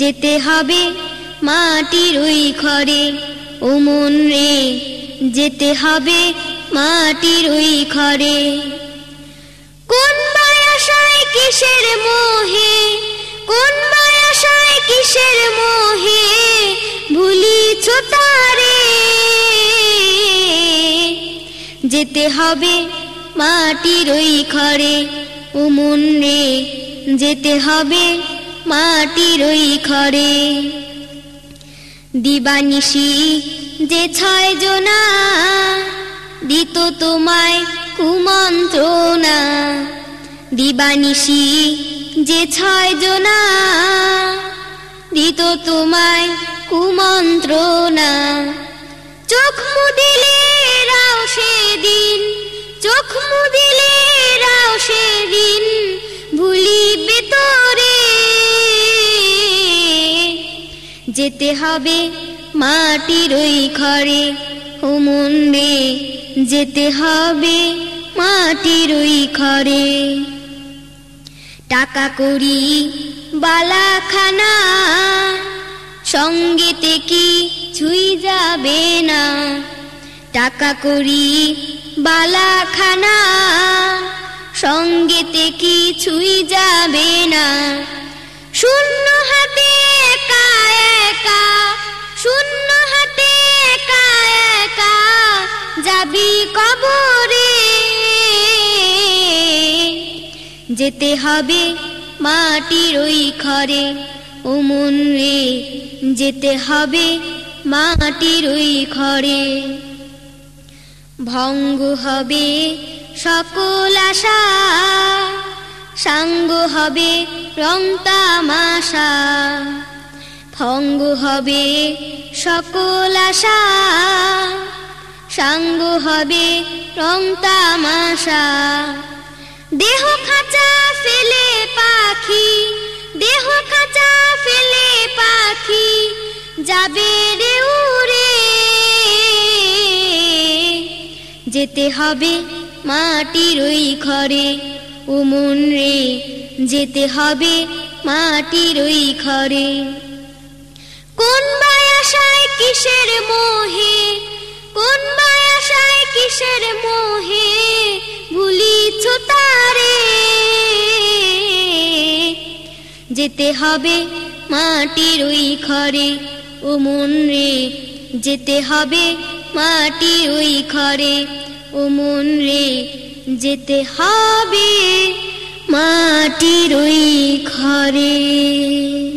যেতে হবে মাটির ওই ঘরে ও মন রে, যেতে হবে মাটির ওই ঘরে কোন বায়াসায় কিসের মোহে, কোন বায়াসায় কিসের মোহে ভুলি তারে। যেতে হবে মাটির ওই ঘরে ও মন রে, যেতে হবে মাটির ওই ঘরে। দিবানিশি যে ছয় জনা, দিত তোমায় কুমন্ত্রণা। দিবানিশি যে ছয় জনা, দিত তোমায় কুমন্ত্রণা। চোখ মুদিলে রাও সেদিন, চোখ মুদিলে রাও সেদিন যেতে হবে মাটির ওই ঘরে। ও মন রে, যেতে হবে মাটির ওই ঘরে। টাকা করি বালাখানা সঙ্গেতে কি ছুই যাবে না। টাকা করি বালাখানা সঙ্গেতে কি ছুই যাবে যাবি কবরে? যেতে হবে মাটির ওই ঘরে। ও মন রে, যেতে হবে মাটির ওই ঘরে। ভঙ্গ হবে সকল আশা, সাঙ্গ হবে রং তামাশা। ভঙ্গ হবে সকল আশা সাঙ্গ হবে রং তামাশা। দেহ খাঁচা ফেলে পাখি, দেহ খাঁচা ফেলে পাখি যাবে রে উড়ে। যেতে হবে মাটির ওই ঘরে ও মন রে। যেতে হবে মাটির ওই ঘরে। কোন বায়াসায় কিসের মোহে কোন বায়াসায় কিসের মোহে? ভুলিছ তারে। যেতে হবে মাটির ওই ঘরে, ও মন রে। যেতে হবে মাটির ওই ঘরে, ও মন রে। যেতে হবে মাটির ওই ঘরে।